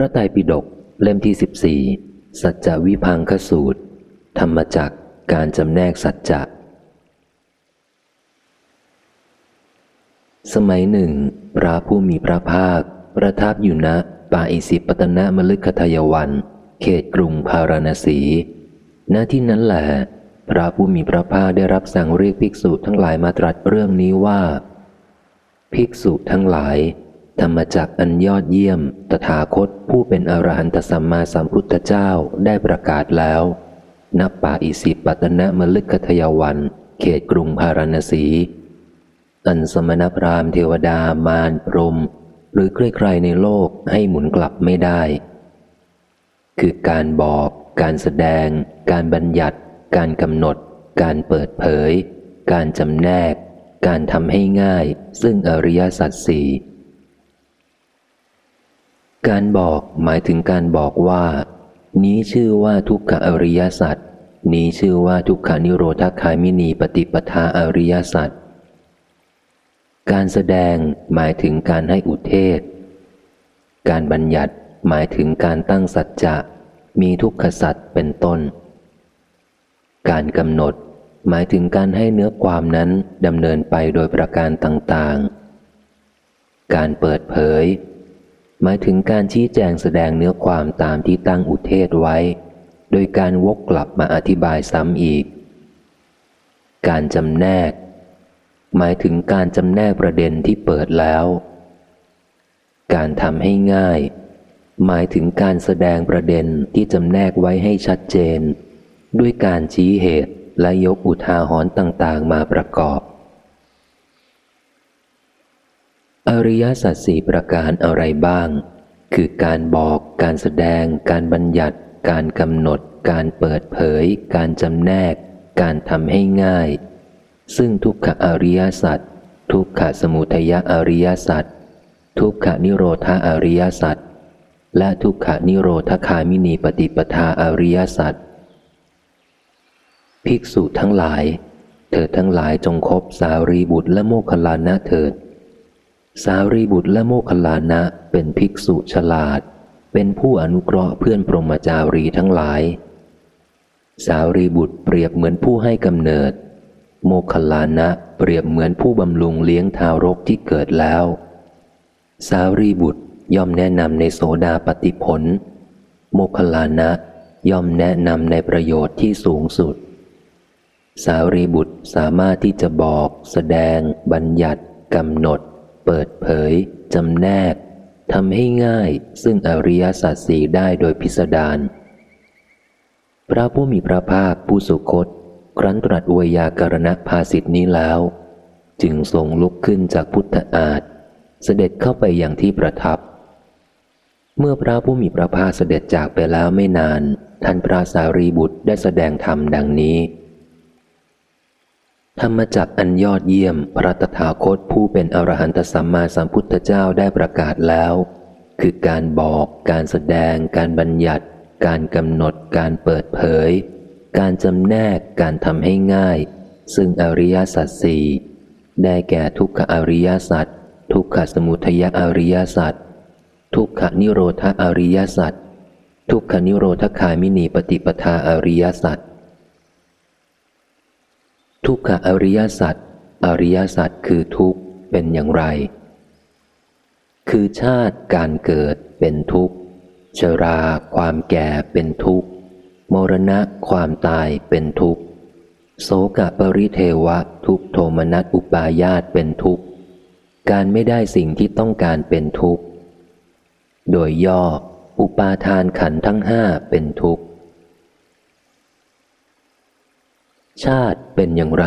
ระไตรปิฎกเล่มที่สิบสี่สัจจวิพังคสูตร ธรรมจักการจำแนกสัจจะ สมัยหนึ่ง พระผู้มีพระภาค ประทับอยู่ณป่าอิสิปตนะมลึกคทายวัน เขตกรุงพาราณสีณที่นั้นแหละพระผู้มีพระภาคได้รับสั่งเรียกภิกษุทั้งหลายมาตรัสเรื่องนี้ว่า ภิกษุทั้งหลาย ธรรมจักอันยอดเยี่ยม ตถาคตผู้เป็นอรหันตสัมมาสัมพุทธเจ้าได้ประกาศแล้ว นับป่าอิสิปตนะมลึกคทยวัน เขตกรุงพาราณสี อันสมณพราหมณ์เทวดามารพรม หรือใครๆในโลกให้หมุนกลับไม่ได้ คือการบอก การแสดง การบัญญัติ การกำหนด การเปิดเผย การจำแนก การทำให้ง่าย ซึ่งอริยสัจสี่ การบอกหมายถึงการบอกว่า นี้ชื่อว่าทุกขอริยสัจนี้ชื่อว่าทุกขานิโรธคามินีปฏิปทาอริยสัจการแสดงหมายถึงการให้อุเทศ การบัญญัติหมายถึงการตั้งสัจจะมีทุกขสัจเป็นต้น การกำหนดหมายถึงการให้เนื้อความนั้นดำเนินไปโดยประการต่างๆ การเปิดเผย หมายถึงการชี้แจงแสดงเนื้อความตามที่ตั้งอุเทศไว้ โดยการวกกลับมาอธิบายซ้ำอีก การจำแนก หมายถึงการจำแนกประเด็นที่เปิดแล้ว การทำให้ง่าย หมายถึงการแสดงประเด็นที่จำแนกไว้ให้ชัดเจน ด้วยการชี้เหตุและยกอุทาหรณ์ต่าง ๆ มาประกอบ อริยสัจสี่ประการอะไรบ้าง คือการบอก การแสดง การบัญญัติ การกำหนด การเปิดเผย การจำแนก การทำให้ง่าย ซึ่งทุกขอริยสัจทุกขสมุทยอริยสัจทุกขนิโรธาอริยสัจและทุกขนิโรธคามินีปฏิปทาอริยสัจภิกษุทั้งหลาย เธอทั้งหลายจงคบสารีบุตรและโมคคลานะเถิด สารีบุตรและโมคคลานะเป็นภิกษุฉลาด เป็นผู้อนุเคราะห์เพื่อนปรมจารีทั้งหลาย สารีบุตรเปรียบเหมือนผู้ให้กำเนิด โมคคลานะเปรียบเหมือนผู้บำรุงเลี้ยงทารกที่เกิดแล้ว สารีบุตรย่อมแนะนำในโสดาปฏิผล โมคคลานะย่อมแนะนำในประโยชน์ที่สูงสุด สารีบุตรสามารถที่จะบอก แสดง บัญญัติกำหนด เปิดเผย จำแนกทำให้ง่ายซึ่งอริยสัจสีได้โดยพิสดารพระผู้มีพระภาคผู้สุคต ครั้นตรัสอวยยาการณภาสิทธินี้แล้ว จึงทรงลุกขึ้นจากพุทธอาฏเสด็จเข้าไปอย่างที่ประทับ เมื่อพระผู้มีพระภาคเสด็จจากไปแล้วไม่นาน ท่านพระสารีบุตรได้แสดงธรรมดังนี้ ธรรมจักอันยอดเยี่ยมพระตถาคตผู้เป็นอรหันตสัมมาสัมพุทธเจ้าได้ประกาศแล้ว คือการบอก การแสดง การบัญญัติ การกำหนด การเปิดเผย การจำแนก การทำให้ง่าย ซึ่งอริยสัจสี่ได้แก่ทุกขอริยสัจทุกขสมุทยอริยสัจทุกขนิโรธอริยสัจทุกขนิโรธคามินีปฏิปทาอริยสัจ ทุกขอริยสัจอริยสัจคือทุกข์เป็นอย่างไร คือชาติการเกิดเป็นทุกข์ ชรา ความแก่เป็นทุกข์ มรณะความตายเป็นทุกข์ โสกปริเทวะทุกโทมนัสอุปายาตเป็นทุกข์ การไม่ได้สิ่งที่ต้องการเป็นทุกข์ โดยย่อ อุปาทานขันทั้งห้าเป็นทุกข์ ชาติเป็นอย่างไร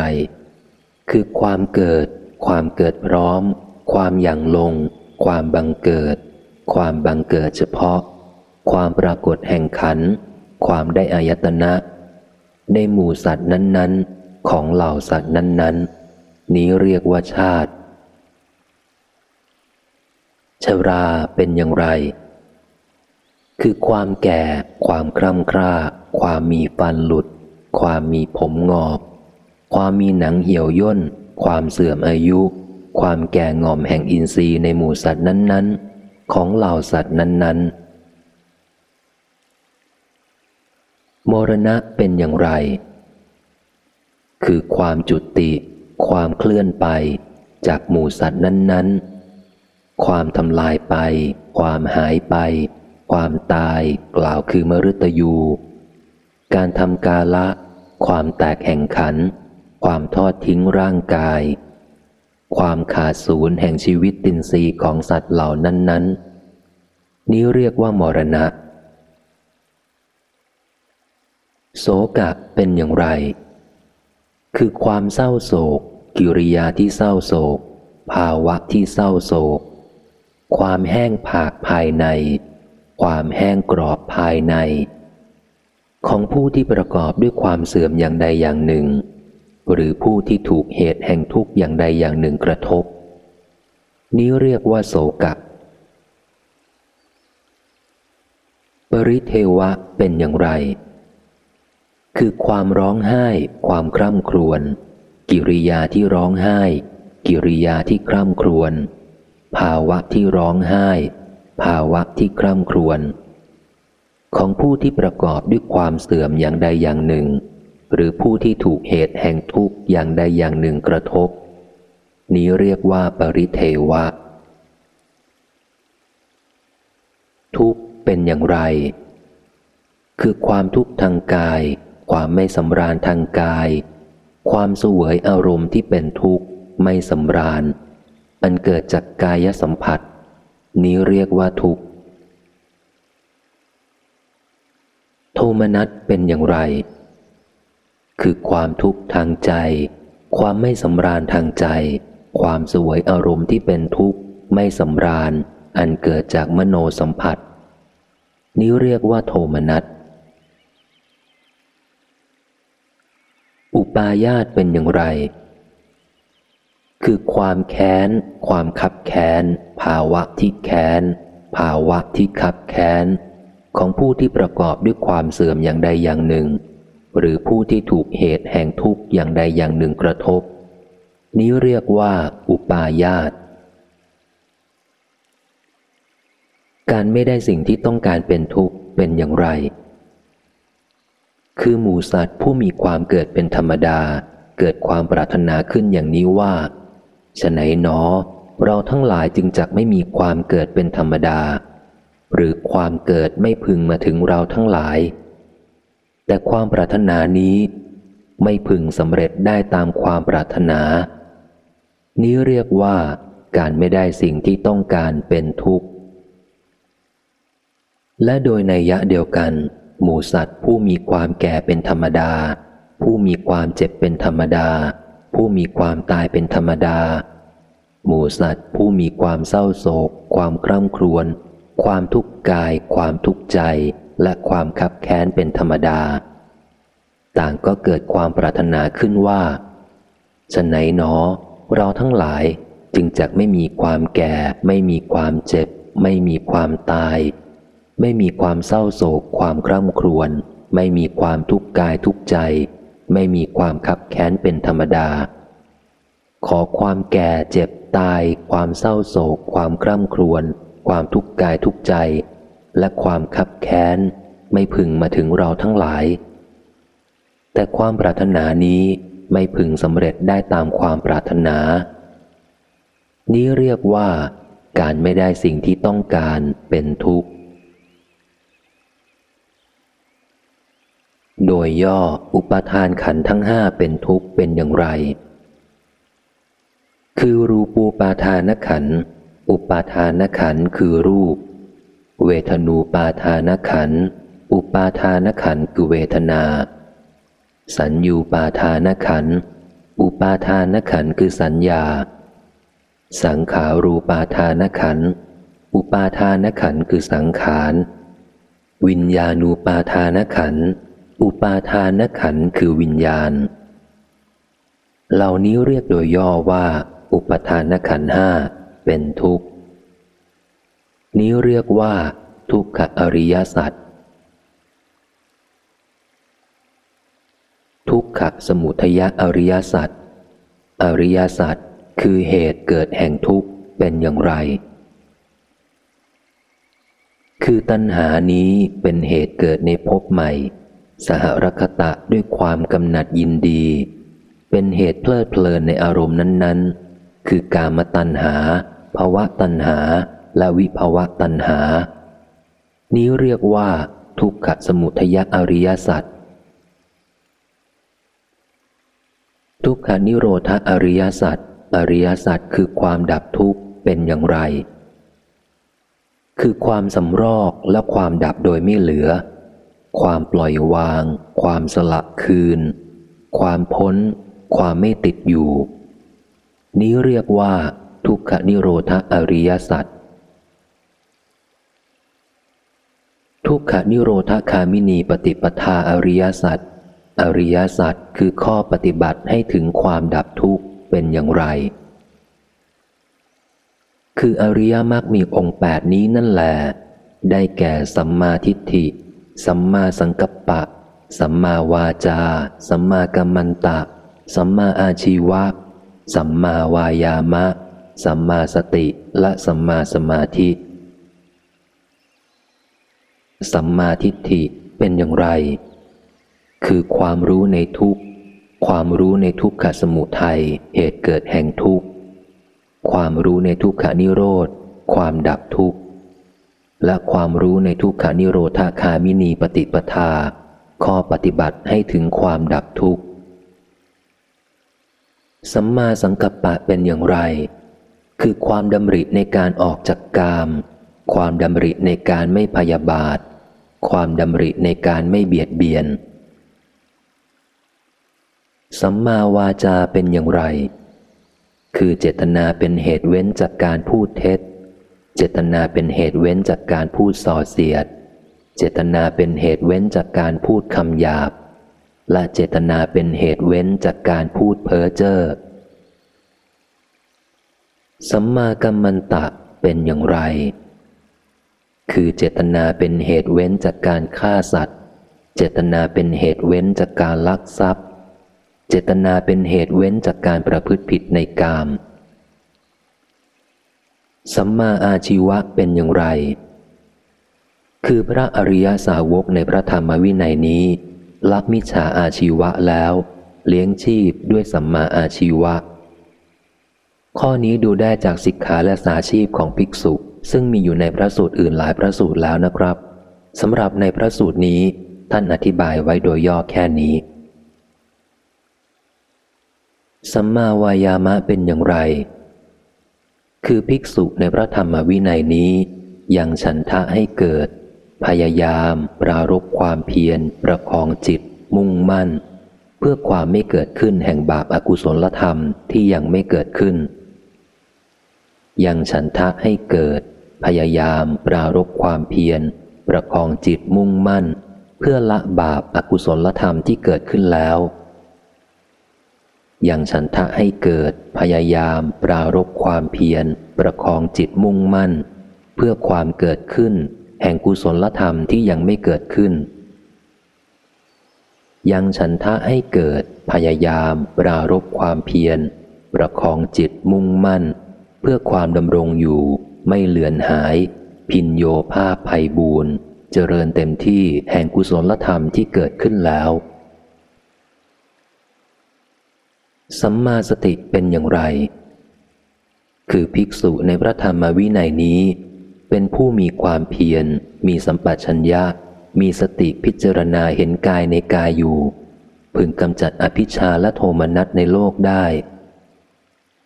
คือความเกิด ความเกิดพร้อม ความอย่างลง ความบังเกิด ความบังเกิดเฉพาะ ความปรากฏแห่งขัน ความได้อายตนะ ในหมู่สัตว์นั้น ๆ ของเหล่าสัตว์นั้น ๆ นี้เรียกว่าชาติ ชราเป็นอย่างไร คือความแก่ ความคร่ำคร่า ความมีฟันหลุด ความมีผมงอกความมีหนังเหี่ยวย่น ความเสื่อมอายุ ความแก่งอมแห่งอินทรีย์ในหมู่สัตว์นั้นๆ ของเหล่าสัตว์นั้นๆ มรณะเป็นอย่างไร คือความจุติ ความเคลื่อนไปจากหมู่สัตว์นั้น ๆ ความทำลายไป ความหายไป ความตายกล่าวคือมฤตยู การทำกาละ ความแตกแห่งขัน ความทอดทิ้งร่างกาย ความขาดศูนย์แห่งชีวิตตินรีของสัตว์เหล่านั้นๆนี้เรียกว่ามรณะ โศกะเป็นอย่างไร คือความเศร้าโศก กิริยาที่เศร้าโศก ภาวะที่เศร้าโศก ความแห้งผากภายใน ความแห้งกรอบภายใน ของผู้ที่ประกอบด้วยความเสื่อมอย่างใดอย่างหนึ่ง หรือผู้ที่ถูกเหตุแห่งทุกข์อย่างใดอย่างหนึ่งกระทบ นี้เรียกว่าโศกะปริเทวะเป็นอย่างไร คือความร้องไห้ ความคร่ำครวญ กิริยาที่ร้องไห้ กิริยาที่คร่ำครวญ ภาวะที่ร้องไห้ ภาวะที่คร่ำครวญ ของผู้ที่ประกอบด้วยความเสื่อมอย่างใดอย่างหนึ่ง หรือผู้ที่ถูกเหตุแห่งทุกข์อย่างใดอย่างหนึ่งกระทบ นี้เรียกว่าปริเทวะ ทุกข์เป็นอย่างไร คือความทุกข์ทางกาย ความไม่สำราญทางกาย ความสวยอารมณ์ที่เป็นทุกข์ไม่สำราญ อันเกิดจากกายสัมผัส นี้เรียกว่าทุกข์ โทมนัสเป็นอย่างไร คือความทุกข์ทางใจ ความไม่สำราญทางใจ ความสวยอารมณ์ที่เป็นทุกข์ไม่สำราญ อันเกิดจากมโนสัมผัส นี้เรียกว่าโทมนัส อุปาญาตเป็นอย่างไร คือความแค้น ความคับแค้น ภาวะที่แค้น ภาวะที่คับแค้น ของผู้ที่ประกอบด้วยความเสื่อมอย่างใดอย่างหนึ่ง หรือผู้ที่ถูกเหตุแห่งทุกข์อย่างใดอย่างหนึ่งกระทบ นี้เรียกว่าอุปาญาตการไม่ได้สิ่งที่ต้องการเป็นทุกข์เป็นอย่างไร คือหมูสัตว์ผู้มีความเกิดเป็นธรรมดา เกิดความปรารถนาขึ้นอย่างนี้ว่าฉไหนหนอ เราทั้งหลายจึงจักไม่มีความเกิดเป็นธรรมดา หรือความเกิดไม่พึงมาถึงเราทั้งหลาย แต่ความปรารถนานี้ไม่พึงสำเร็จได้ตามความปรารถนา นี้เรียกว่าการไม่ได้สิ่งที่ต้องการเป็นทุกข์ และโดยในยะเดียวกัน หมูสัตว์ผู้มีความแก่เป็นธรรมดา ผู้มีความเจ็บเป็นธรรมดา ผู้มีความตายเป็นธรรมดา หมูสัตว์ผู้มีความเศร้าโศก ความคร่ำครวญ ความทุกข์กาย ความทุกข์ใจ และความขับแค้นเป็นธรรมดา ต่างก็เกิดความปรารถนาขึ้นว่าฉไหนหนอ เราทั้งหลายจึงจะไม่มีความแก่ ไม่มีความเจ็บ ไม่มีความตาย ไม่มีความเศร้าโศก ความคร่ำครวญ ไม่มีความทุกข์กายทุกใจ ไม่มีความขับแค้นเป็นธรรมดา ขอความแก่เจ็บตาย ความเศร้าโศก ความคร่ำครวญ ความทุกข์กายทุกใจ และความขับแค้น ไม่พึงมาถึงเราทั้งหลาย แต่ความปรารถนานี้ไม่พึงสำเร็จได้ตามความปรารถนา นี้เรียกว่า การไม่ได้สิ่งที่ต้องการเป็นทุกข์ โดยย่ออุปทานขันทั้งห้าเป็นทุกข์เป็นอย่างไร คือรูปูปาทานขัน อุปาทานขันคือรูป เวทนูปาทานขัน อุปาทานขันคือเวทนา สัญญูปาทานขัน อุปาทานขันคือสัญญา สังขารูปาทานขัน อุปาทานขันคือสังขาร วิญญาณูปาทานขัน อุปาทานขันคือวิญญาณ เหล่านี้เรียกโดยย่อว่า อุปทานขันห้า เป็นทุกข์ นี้เรียกว่า ทุกขอริยสัจทุกขสมุทยอริยสัจอริยสัจคือเหตุเกิดแห่งทุกข์เป็นอย่างไร คือตัณหานี้เป็นเหตุเกิดในภพใหม่ สหรคตะด้วยความกำหนัดยินดี เป็นเหตุเพลิดเพลินในอารมณ์นั้น ๆ คือกามตัณหาภาวะตัณหา และวิภาวะตัณหา นี้เรียกว่า ทุกขสมุทยอริยสัจทุกขานิโรธอริยสัจอริยสัจคือความดับทุกข์เป็นอย่างไร คือความสำรอกและความดับโดยไม่เหลือ ความปล่อยวาง ความสละคืน ความพ้น ความไม่ติดอยู่ นี้เรียกว่า ทุกขนิโรธอริยสัจทุกขนิโรธคามินีปฏิปทาอริยสัจอริยสัจคือข้อปฏิบัติให้ถึงความดับทุกข์เป็นอย่างไร คืออริยมรรคมีองค์แปดนี้นั่นแหละได้แก่สัมมาทิฏฐิ สัมมาสังกัปปะ สัมมาวาจา สัมมากัมมันตะ สัมมาอาชีวะ สัมมาวายามะ สัมมาสติและสัมมาสมาธิ สัมมาทิฏฐิเป็นอย่างไร คือความรู้ในทุกความรู้ในทุกขสมุทัยเหตุเกิดแห่งทุกข์ ความรู้ในทุกขานิโรธ ความดับทุกข์ และความรู้ในทุกขานิโรธาคามินีปฏิปทา ข้อปฏิบัติให้ถึงความดับทุกข์ สัมมาสังกัปปะเป็นอย่างไร คือความดำริในการออกจากกาม ความดำริในการไม่พยาบาท ความดำริในการไม่เบียดเบียน สัมมาวาจาเป็นอย่างไร คือเจตนาเป็นเหตุเว้นจากการพูดเท็จ เจตนาเป็นเหตุเว้นจากการพูดส่อเสียด เจตนาเป็นเหตุเว้นจากการพูดคำหยาบ และเจตนาเป็นเหตุเว้นจากการพูดเพ้อเจ้อสัมมากัมมันตะเป็นอย่างไร คือเจตนาเป็นเหตุเว้นจากการฆ่าสัตว์ เจตนาเป็นเหตุเว้นจากการลักทรัพย์ เจตนาเป็นเหตุเว้นจากการประพฤติผิดในกาม สัมมาอาชีวะเป็นอย่างไร คือพระอริยสาวกในพระธรรมวินัยนี้ ละมิจฉาอาชีวะแล้ว เลี้ยงชีพด้วยสัมมาอาชีวะ ข้อนี้ดูได้จากสิกขาและสาชีพของภิกษุ ซึ่งมีอยู่ในพระสูตรอื่นหลายพระสูตรแล้วนะครับสำหรับในพระสูตรนี้ท่านอธิบายไว้โดยย่อแค่นี้ สัมมาวายามะเป็นอย่างไร คือภิกษุในพระธรรมวินัยนี้ยังฉันทะให้เกิด พยายาม ปรารบความเพียร ประคองจิต มุ่งมั่น เพื่อความไม่เกิดขึ้นแห่งบาปอากุศลธรรมที่ยังไม่เกิดขึ้น ยังฉันทะให้เกิด พยายาม ปรารบความเพียร ประคองจิตมุ่งมั่น เพื่อละบาปอากุศลธรรมที่เกิดขึ้นแล้วยังฉันทะให้เกิด พยายาม ปรารบความเพียร ประคองจิตมุ่งมั่น เพื่อความเกิดขึ้น แห่งกุศลธรรมที่ยังไม่เกิดขึ้น ยังฉันทะให้เกิดพยายามปรารบความเพียร ประคองจิตมุ่งมั่น เพื่อความดำรงอยู่ไม่เลือนหาย พินโยภาพภัยบูนเจริญเต็มที่แห่งกุศลธรรมที่เกิดขึ้นแล้ว สัมมาสติเป็นอย่างไร คือภิกษุในพระธรรมวินัยนี้ เป็นผู้มีความเพียร มีสัมปชัญญะ มีสติพิจารณาเห็นกายในกายอยู่ พึงกำจัดอภิชาและโทมนัสในโลกได้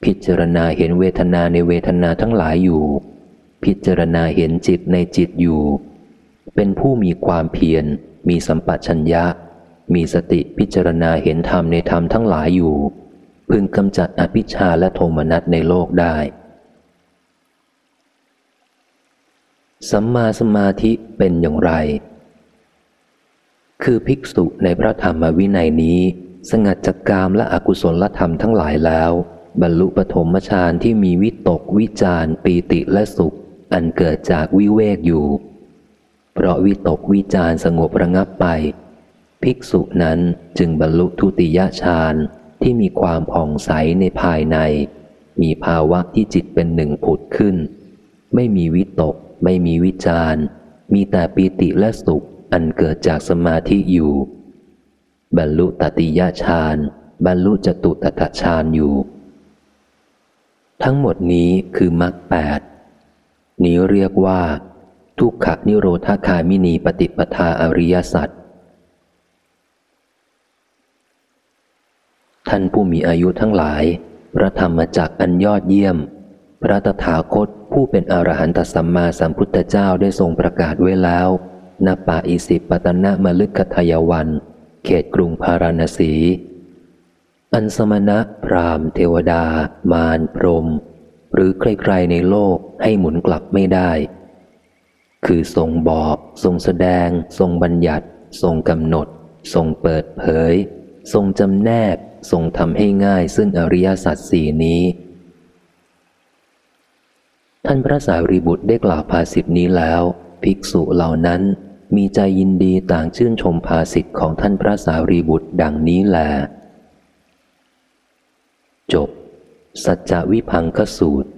พิจารณาเห็นเวทนาในเวทนาทั้งหลายอยู่ พิจารณาเห็นจิตในจิตอยู่ เป็นผู้มีความเพียร มีสัมปชัญญะ มีสติพิจารณาเห็นธรรมในธรรมทั้งหลายอยู่ พึงกำจัดอภิชาและโทมนัสในโลกได้ สัมมาสมาธิเป็นอย่างไร คือภิกษุในพระธรรมวินัยนี้ สงัดจากกามและอกุศลธรรมทั้งหลายแล้ว บรรลุปฐมฌานที่มีวิตกวิจารปีติและสุข อันเกิดจากวิเวกอยู่ เพราะวิตกวิจารสงบระงับไป ภิกษุนั้นจึงบรรลุทุติยฌานที่มีความผ่องใสในภายใน มีภาวะที่จิตเป็นหนึ่งผุดขึ้น ไม่มีวิตก ไม่มีวิจารมีแต่ปีติและสุขอันเกิดจากสมาธิอยู่ บรรลุตติยฌานบรรลุจตุตถฌานอยู่ ทั้งหมดนี้คือมรรคแปดนี้เรียกว่า ทุกขนิโรธาคามินีปฏิปทาอริยสัจท่านผู้มีอายุทั้งหลาย พระธรรมจักอันยอดเยี่ยม พระตถาคต ผู้เป็นอรหันตสัมมาสัมพุทธเจ้าได้ทรงประกาศไว้แล้วณป่าอิสิปตนะมลึกคทยวัน เขตกรุงพาราณสี อันสมณะพรามเทวดา มารพรม หรือใครๆในโลกให้หมุนกลับไม่ได้ คือทรงบอก ทรงแสดง ทรงบัญญัติ ทรงกำหนด ทรงเปิดเผย ทรงจำแนก ทรงทำให้ง่ายซึ่งอริยสัจสี่นี้ ท่านพระสารีบุตรได้กล่าวภาษิตนี้แล้ว ภิกษุเหล่านั้นมีใจยินดีต่างชื่นชมภาษิตของท่านพระสารีบุตรดังนี้แล จบ สัจจวิพังคสูตร